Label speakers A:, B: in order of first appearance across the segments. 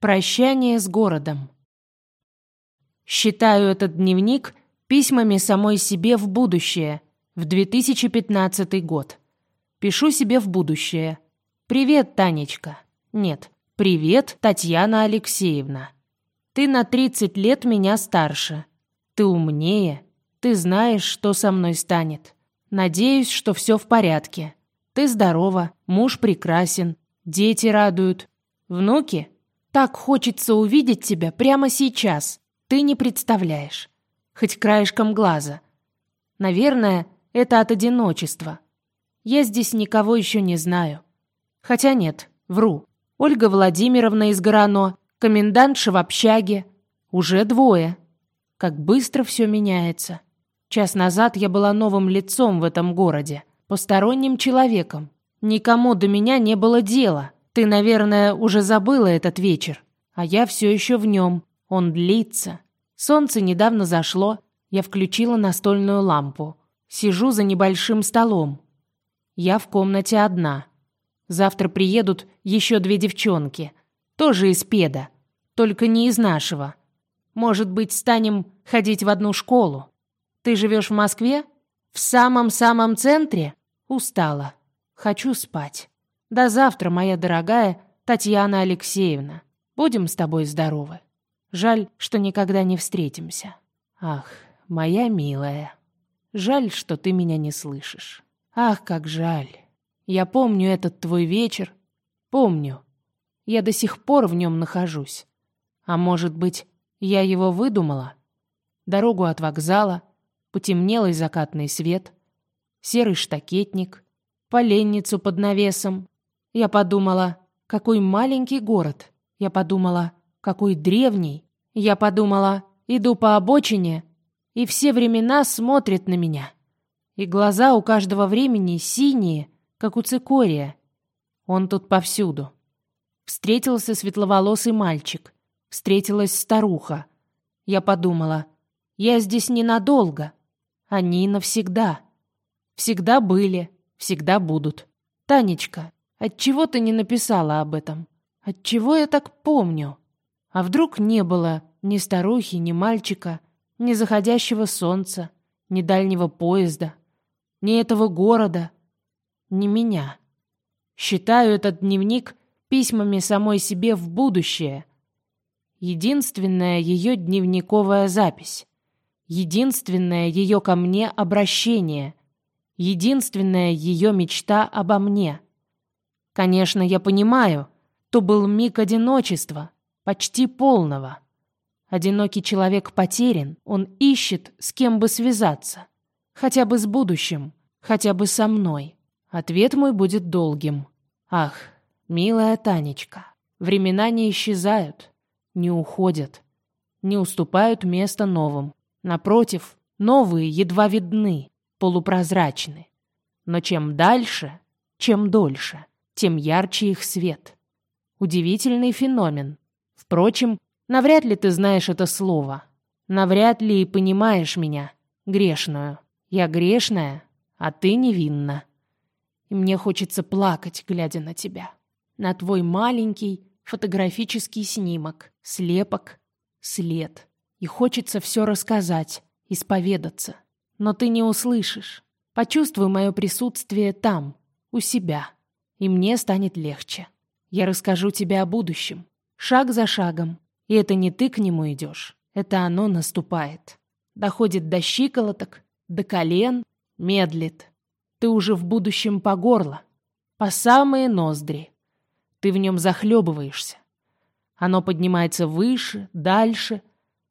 A: Прощание с городом. Считаю этот дневник письмами самой себе в будущее, в 2015 год. Пишу себе в будущее. Привет, Танечка. Нет, привет, Татьяна Алексеевна. Ты на 30 лет меня старше. Ты умнее. Ты знаешь, что со мной станет. Надеюсь, что все в порядке. Ты здорова, муж прекрасен, дети радуют. Внуки так хочется увидеть тебя прямо сейчас. Ты не представляешь. Хоть краешком глаза. Наверное, это от одиночества. Я здесь никого еще не знаю. Хотя нет, вру. Ольга Владимировна из Горано, комендантша в общаге. Уже двое. Как быстро все меняется. Час назад я была новым лицом в этом городе, посторонним человеком. Никому до меня не было дела. Ты, наверное, уже забыла этот вечер, а я все еще в нем. Он длится. Солнце недавно зашло. Я включила настольную лампу. Сижу за небольшим столом. Я в комнате одна. Завтра приедут еще две девчонки. Тоже из педа. Только не из нашего. Может быть, станем ходить в одну школу. Ты живешь в Москве? В самом-самом центре? Устала. Хочу спать. До завтра, моя дорогая Татьяна Алексеевна. Будем с тобой здоровы. Жаль, что никогда не встретимся. Ах, моя милая. Жаль, что ты меня не слышишь. Ах, как жаль. Я помню этот твой вечер. Помню. Я до сих пор в нем нахожусь. А может быть, я его выдумала? Дорогу от вокзала, потемнелый закатный свет, серый штакетник, поленницу под навесом, я подумала, какой маленький город. Я подумала, какой древний. Я подумала, иду по обочине, и все времена смотрят на меня. И глаза у каждого времени синие, как у цикория. Он тут повсюду. Встретился светловолосый мальчик. Встретилась старуха. Я подумала, я здесь ненадолго. Они навсегда. Всегда были, всегда будут. Танечка, Отчего ты не написала об этом? Отчего я так помню? А вдруг не было ни старухи, ни мальчика, ни заходящего солнца, ни дальнего поезда, ни этого города, ни меня? Считаю этот дневник письмами самой себе в будущее. Единственная ее дневниковая запись. Единственное ее ко мне обращение. Единственная ее мечта обо мне — Конечно, я понимаю, то был миг одиночества, почти полного. Одинокий человек потерян, он ищет, с кем бы связаться. Хотя бы с будущим, хотя бы со мной. Ответ мой будет долгим. Ах, милая Танечка, времена не исчезают, не уходят, не уступают место новым. Напротив, новые едва видны, полупрозрачны. Но чем дальше, чем дольше тем ярче их свет. Удивительный феномен. Впрочем, навряд ли ты знаешь это слово. Навряд ли и понимаешь меня, грешную. Я грешная, а ты невинна. И мне хочется плакать, глядя на тебя. На твой маленький фотографический снимок, слепок, след. И хочется все рассказать, исповедаться. Но ты не услышишь. Почувствуй мое присутствие там, у себя и мне станет легче. Я расскажу тебе о будущем, шаг за шагом. И это не ты к нему идешь, это оно наступает. Доходит до щиколоток, до колен, медлит. Ты уже в будущем по горло, по самые ноздри. Ты в нем захлебываешься. Оно поднимается выше, дальше,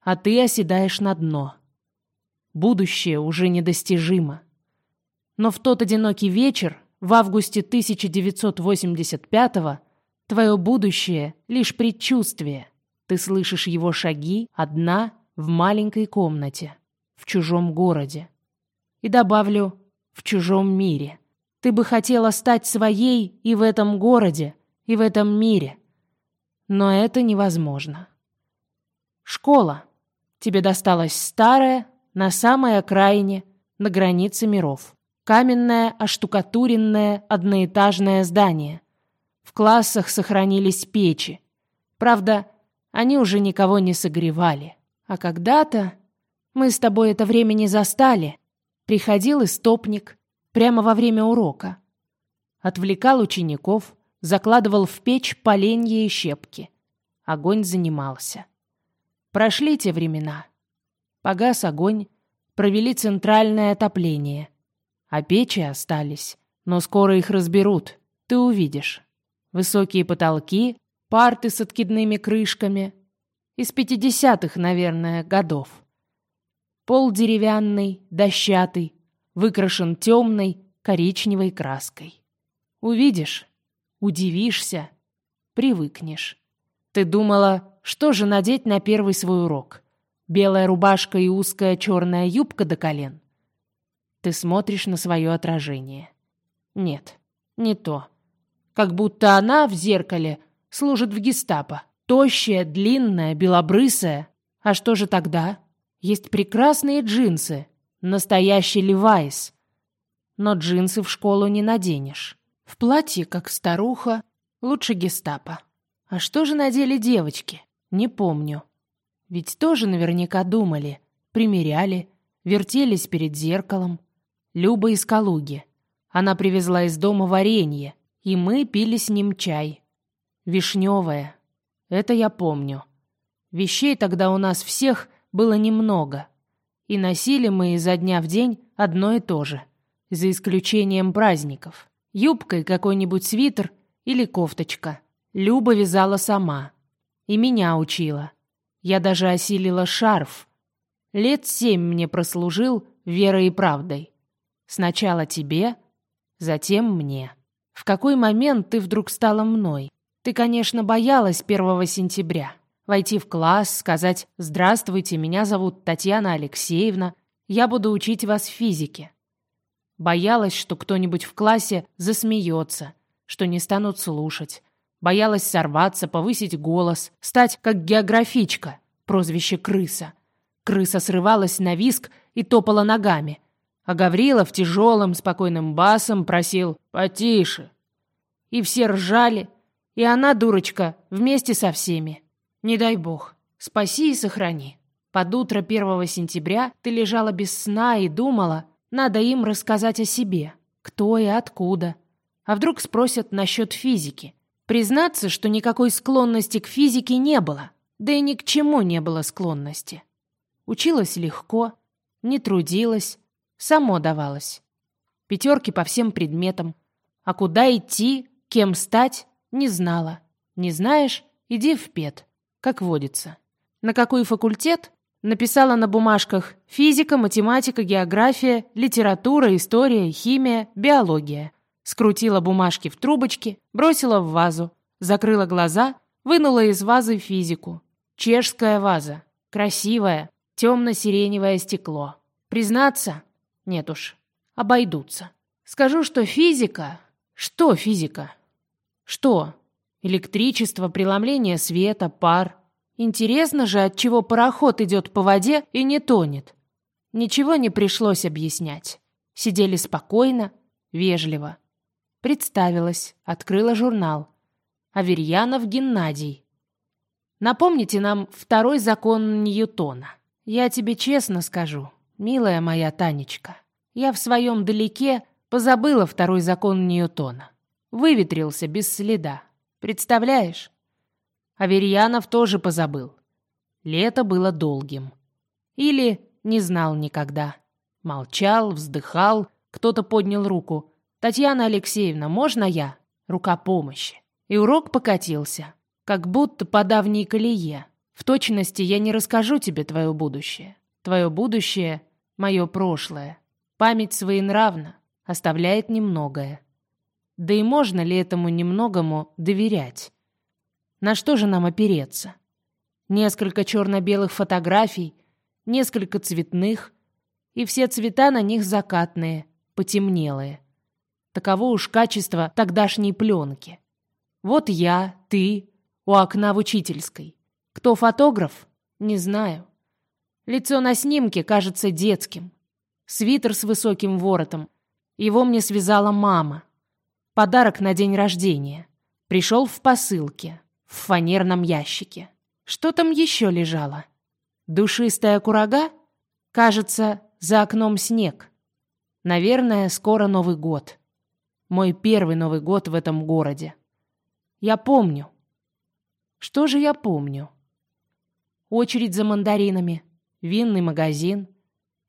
A: а ты оседаешь на дно. Будущее уже недостижимо. Но в тот одинокий вечер в августе 1985-го твое будущее — лишь предчувствие. Ты слышишь его шаги одна в маленькой комнате, в чужом городе. И добавлю, в чужом мире. Ты бы хотела стать своей и в этом городе, и в этом мире. Но это невозможно. Школа. Тебе досталась старая, на самой окраине, на границе миров. Каменное, оштукатуренное, одноэтажное здание. В классах сохранились печи. Правда, они уже никого не согревали. А когда-то мы с тобой это время не застали. Приходил истопник прямо во время урока. Отвлекал учеников, закладывал в печь поленья и щепки. Огонь занимался. Прошли те времена. Погас огонь, провели центральное отопление. А печи остались, но скоро их разберут, ты увидишь. Высокие потолки, парты с откидными крышками. Из пятидесятых, наверное, годов. Пол деревянный, дощатый, выкрашен темной, коричневой краской. Увидишь, удивишься, привыкнешь. Ты думала, что же надеть на первый свой урок? Белая рубашка и узкая черная юбка до колен? Ты смотришь на свое отражение. Нет, не то. Как будто она в зеркале служит в гестапо. Тощая, длинная, белобрысая. А что же тогда? Есть прекрасные джинсы. Настоящий Левайс. Но джинсы в школу не наденешь. В платье, как старуха, лучше гестапо. А что же надели девочки? Не помню. Ведь тоже наверняка думали, примеряли, вертелись перед зеркалом. Люба из Калуги. Она привезла из дома варенье, и мы пили с ним чай. Вишневое. Это я помню. Вещей тогда у нас всех было немного. И носили мы изо дня в день одно и то же. За исключением праздников. Юбкой какой-нибудь свитер или кофточка. Люба вязала сама. И меня учила. Я даже осилила шарф. Лет семь мне прослужил верой и правдой. Сначала тебе, затем мне. В какой момент ты вдруг стала мной? Ты, конечно, боялась первого сентября. Войти в класс, сказать «Здравствуйте, меня зовут Татьяна Алексеевна, я буду учить вас физике». Боялась, что кто-нибудь в классе засмеется, что не станут слушать. Боялась сорваться, повысить голос, стать как географичка, прозвище «крыса». Крыса срывалась на виск и топала ногами. А Гаврилов тяжелым, спокойным басом просил «потише». И все ржали, и она, дурочка, вместе со всеми. Не дай бог, спаси и сохрани. Под утро 1 сентября ты лежала без сна и думала, надо им рассказать о себе, кто и откуда. А вдруг спросят насчет физики. Признаться, что никакой склонности к физике не было, да и ни к чему не было склонности. Училась легко, не трудилась, само давалось. Пятерки по всем предметам. А куда идти, кем стать, не знала. Не знаешь, иди в ПЕД, как водится. На какой факультет? Написала на бумажках физика, математика, география, литература, история, химия, биология скрутила бумажки в трубочки, бросила в вазу, закрыла глаза, вынула из вазы физику. Чешская ваза. Красивая, темно-сиреневое стекло. Признаться? Нет уж, обойдутся. Скажу, что физика... Что физика? Что? Электричество, преломление света, пар. Интересно же, от чего пароход идет по воде и не тонет. Ничего не пришлось объяснять. Сидели спокойно, вежливо. Представилась, открыла журнал. Аверьянов Геннадий. Напомните нам второй закон Ньютона. Я тебе честно скажу, милая моя Танечка, я в своем далеке позабыла второй закон Ньютона. Выветрился без следа. Представляешь? Аверьянов тоже позабыл. Лето было долгим. Или не знал никогда. Молчал, вздыхал, кто-то поднял руку. «Татьяна Алексеевна, можно я?» Рука помощи. И урок покатился, как будто по давней колее. В точности я не расскажу тебе твое будущее. Твое будущее — мое прошлое. Память своенравна, оставляет немногое. Да и можно ли этому немногому доверять? На что же нам опереться? Несколько черно-белых фотографий, несколько цветных, и все цвета на них закатные, потемнелые. Таково уж качество тогдашней пленки. Вот я, ты, у окна в учительской. Кто фотограф? Не знаю. Лицо на снимке кажется детским. Свитер с высоким воротом. Его мне связала мама. Подарок на день рождения. Пришел в посылке. в фанерном ящике. Что там еще лежало? Душистая курага? Кажется, за окном снег. Наверное, скоро Новый год. Мой первый Новый год в этом городе. Я помню. Что же я помню? Очередь за мандаринами, винный магазин.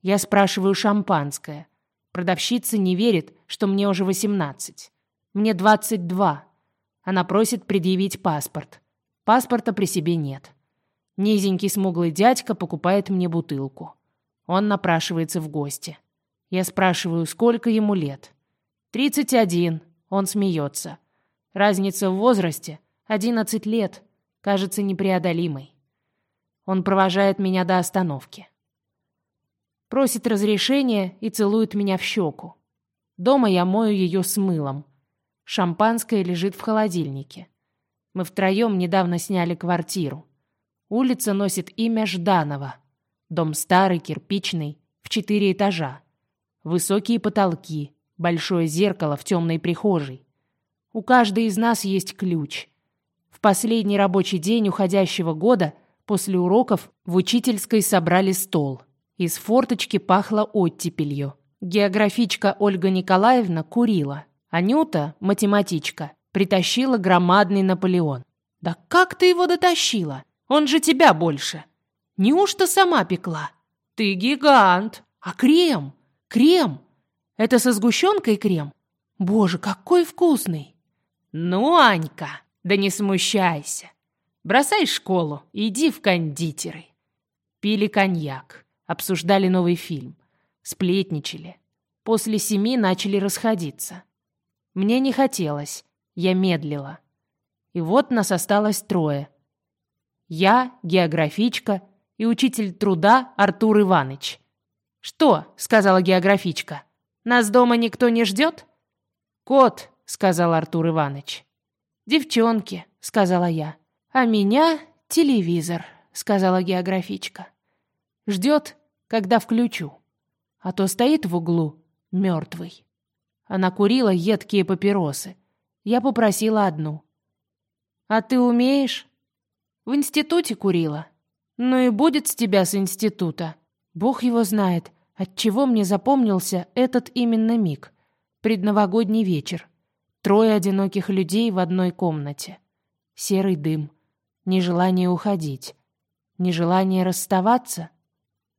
A: Я спрашиваю шампанское. Продавщица не верит, что мне уже 18. Мне 22. Она просит предъявить паспорт. Паспорта при себе нет. Низенький смуглый дядька покупает мне бутылку. Он напрашивается в гости. Я спрашиваю, сколько ему лет. «Тридцать один». Он смеется. Разница в возрасте — одиннадцать лет. Кажется непреодолимой. Он провожает меня до остановки. Просит разрешения и целует меня в щеку. Дома я мою ее с мылом. Шампанское лежит в холодильнике. Мы втроем недавно сняли квартиру. Улица носит имя Жданова. Дом старый, кирпичный, в четыре этажа. Высокие потолки, большое зеркало в темной прихожей. У каждой из нас есть ключ. В последний рабочий день уходящего года после уроков в учительской собрали стол. Из форточки пахло оттепелью. Географичка Ольга Николаевна курила. Анюта, математичка, притащила громадный Наполеон. «Да как ты его дотащила? Он же тебя больше!» «Неужто сама пекла?» «Ты гигант! А крем? Крем? Это со сгущенкой крем? Боже, какой вкусный!» «Ну, Анька, да не смущайся. Бросай школу, иди в кондитеры». Пили коньяк, обсуждали новый фильм, сплетничали. После семи начали расходиться. Мне не хотелось, я медлила. И вот нас осталось трое. Я, географичка и учитель труда Артур Иваныч. «Что?» — сказала географичка. «Нас дома никто не ждет?» «Кот», сказал Артур Иванович. «Девчонки», — сказала я. «А меня телевизор», — сказала географичка. «Ждет, когда включу. А то стоит в углу, мертвый». Она курила едкие папиросы. Я попросила одну. «А ты умеешь?» «В институте курила». «Ну и будет с тебя с института». Бог его знает, от чего мне запомнился этот именно миг. Предновогодний вечер. Трое одиноких людей в одной комнате. Серый дым. Нежелание уходить. Нежелание расставаться.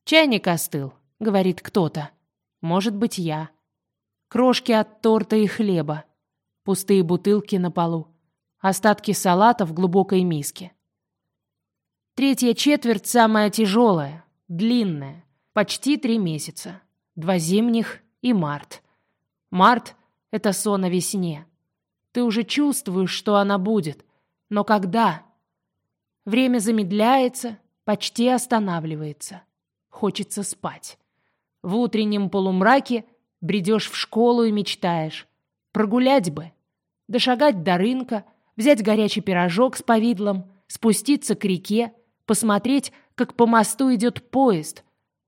A: «Чайник остыл», — говорит кто-то. «Может быть, я». Крошки от торта и хлеба. Пустые бутылки на полу. Остатки салата в глубокой миске. Третья четверть самая тяжелая, длинная. Почти три месяца. Два зимних и март. Март — это сон о весне. Ты уже чувствуешь, что она будет. Но когда? Время замедляется, почти останавливается. Хочется спать. В утреннем полумраке бредешь в школу и мечтаешь. Прогулять бы. Дошагать до рынка, взять горячий пирожок с повидлом, спуститься к реке, посмотреть, как по мосту идет поезд,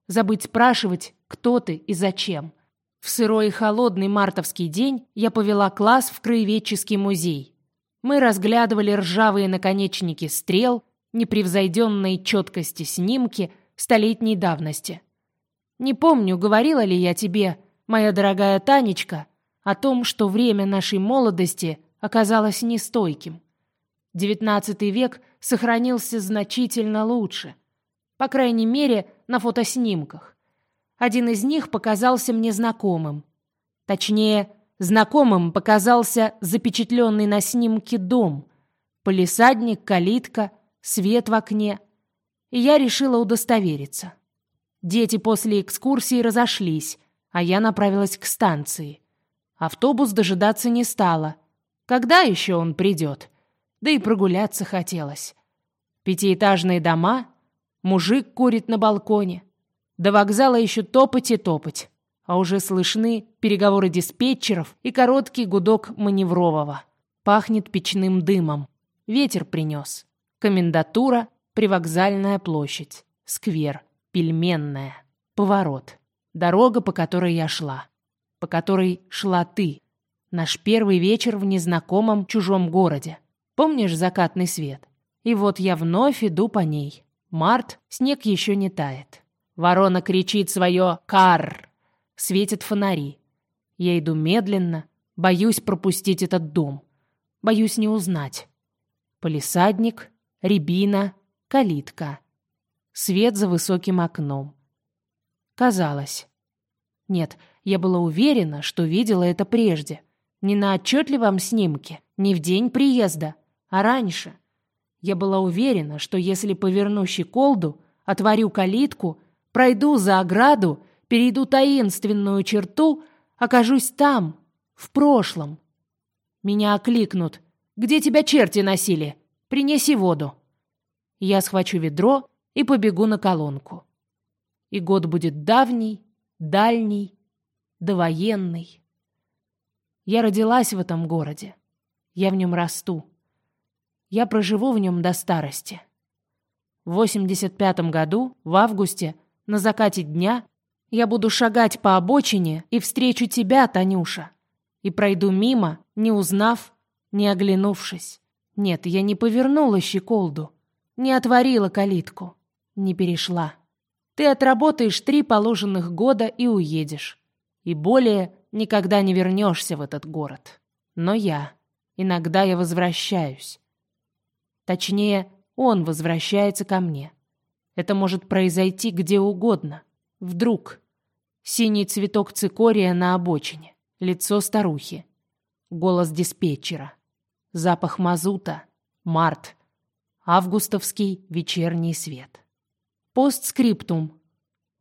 A: забыть спрашивать, кто ты и зачем — в сырой и холодный мартовский день я повела класс в краеведческий музей. Мы разглядывали ржавые наконечники стрел, непревзойденной четкости снимки столетней давности. Не помню, говорила ли я тебе, моя дорогая Танечка, о том, что время нашей молодости оказалось нестойким. Девятнадцатый век сохранился значительно лучше. По крайней мере, на фотоснимках. Один из них показался мне знакомым. Точнее, знакомым показался запечатленный на снимке дом. Полисадник, калитка, свет в окне. И я решила удостовериться. Дети после экскурсии разошлись, а я направилась к станции. Автобус дожидаться не стала. Когда еще он придет? Да и прогуляться хотелось. Пятиэтажные дома, мужик курит на балконе. До вокзала еще топать и топать, а уже слышны переговоры диспетчеров и короткий гудок маневрового. Пахнет печным дымом. Ветер принес. Комендатура, привокзальная площадь, сквер, пельменная, поворот. Дорога, по которой я шла. По которой шла ты. Наш первый вечер в незнакомом чужом городе. Помнишь закатный свет? И вот я вновь иду по ней. Март, снег еще не тает. Ворона кричит свое «Карр!» Светят фонари. Я иду медленно, боюсь пропустить этот дом. Боюсь не узнать. Полисадник, рябина, калитка. Свет за высоким окном. Казалось. Нет, я была уверена, что видела это прежде. Не на отчетливом снимке, не в день приезда, а раньше. Я была уверена, что если поверну щеколду, отворю калитку, пройду за ограду, перейду таинственную черту, окажусь там, в прошлом. Меня окликнут. «Где тебя черти носили? Принеси воду». Я схвачу ведро и побегу на колонку. И год будет давний, дальний, довоенный. Я родилась в этом городе. Я в нем расту. Я проживу в нем до старости. В 85 году, в августе, на закате дня, я буду шагать по обочине и встречу тебя, Танюша. И пройду мимо, не узнав, не оглянувшись. Нет, я не повернула щеколду, не отворила калитку, не перешла. Ты отработаешь три положенных года и уедешь. И более никогда не вернешься в этот город. Но я. Иногда я возвращаюсь. Точнее, он возвращается ко мне. Это может произойти где угодно. Вдруг. Синий цветок цикория на обочине. Лицо старухи. Голос диспетчера. Запах мазута. Март. Августовский вечерний свет. Постскриптум.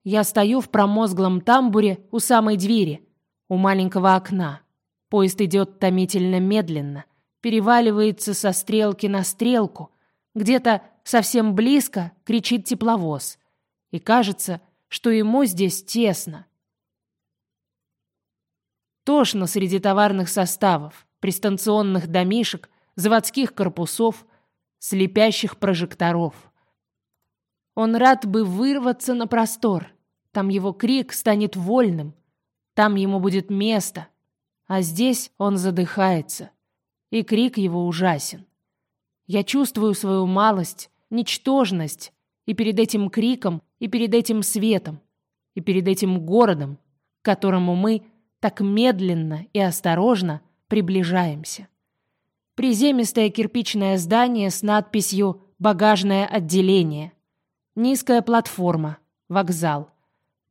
A: Я стою в промозглом тамбуре у самой двери, у маленького окна. Поезд идет томительно медленно, переваливается со стрелки на стрелку. Где-то совсем близко кричит тепловоз. И кажется, что ему здесь тесно. Тошно среди товарных составов, пристанционных домишек, заводских корпусов, слепящих прожекторов. Он рад бы вырваться на простор. Там его крик станет вольным. Там ему будет место. А здесь он задыхается. И крик его ужасен. Я чувствую свою малость, ничтожность и перед этим криком, и перед этим светом, и перед этим городом, к которому мы так медленно и осторожно приближаемся. Приземистое кирпичное здание с надписью «Багажное отделение». Низкая платформа, вокзал.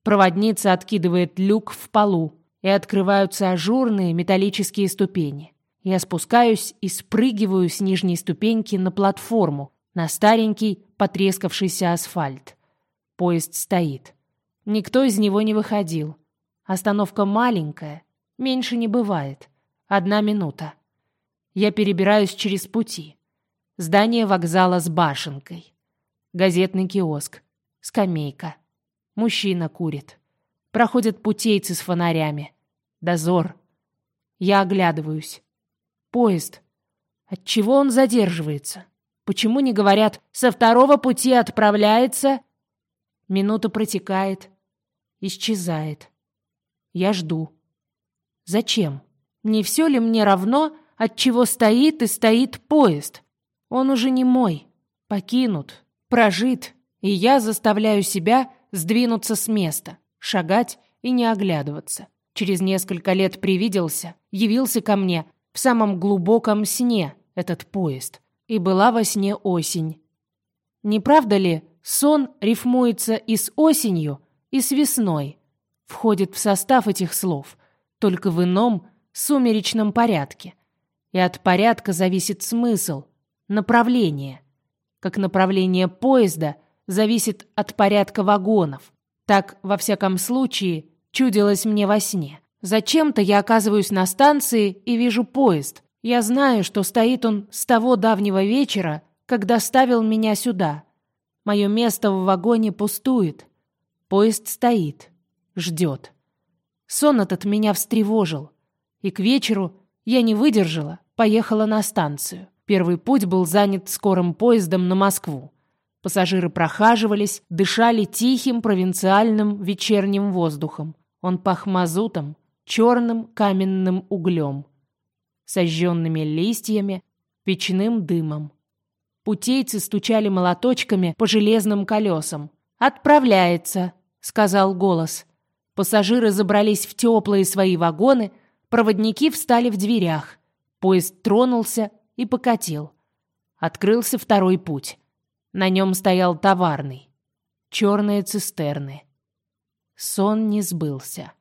A: Проводница откидывает люк в полу, и открываются ажурные металлические ступени. Я спускаюсь и спрыгиваю с нижней ступеньки на платформу, на старенький потрескавшийся асфальт. Поезд стоит. Никто из него не выходил. Остановка маленькая, меньше не бывает. Одна минута. Я перебираюсь через пути. Здание вокзала с башенкой газетный киоск, скамейка. Мужчина курит. Проходят путейцы с фонарями. Дозор. Я оглядываюсь. Поезд. Отчего он задерживается? Почему не говорят «со второго пути отправляется»? Минута протекает. Исчезает. Я жду. Зачем? Не все ли мне равно, от чего стоит и стоит поезд? Он уже не мой. Покинут, прожит, и я заставляю себя сдвинуться с места, шагать и не оглядываться. Через несколько лет привиделся, явился ко мне в самом глубоком сне этот поезд, и была во сне осень. Не правда ли, сон рифмуется и с осенью, и с весной, входит в состав этих слов, только в ином сумеречном порядке. И от порядка зависит смысл, направление как направление поезда зависит от порядка вагонов. Так, во всяком случае, чудилось мне во сне. Зачем-то я оказываюсь на станции и вижу поезд. Я знаю, что стоит он с того давнего вечера, когда ставил меня сюда. Мое место в вагоне пустует. Поезд стоит, ждет. Сон этот меня встревожил. И к вечеру я не выдержала, поехала на станцию. Первый путь был занят скорым поездом на Москву. Пассажиры прохаживались, дышали тихим провинциальным вечерним воздухом. Он пах мазутом, черным каменным углем, сожженными листьями, печным дымом. Путейцы стучали молоточками по железным колесам. «Отправляется», — сказал голос. Пассажиры забрались в теплые свои вагоны, проводники встали в дверях. Поезд тронулся и покатил. Открылся второй путь. На нем стоял товарный. Черные цистерны. Сон не сбылся.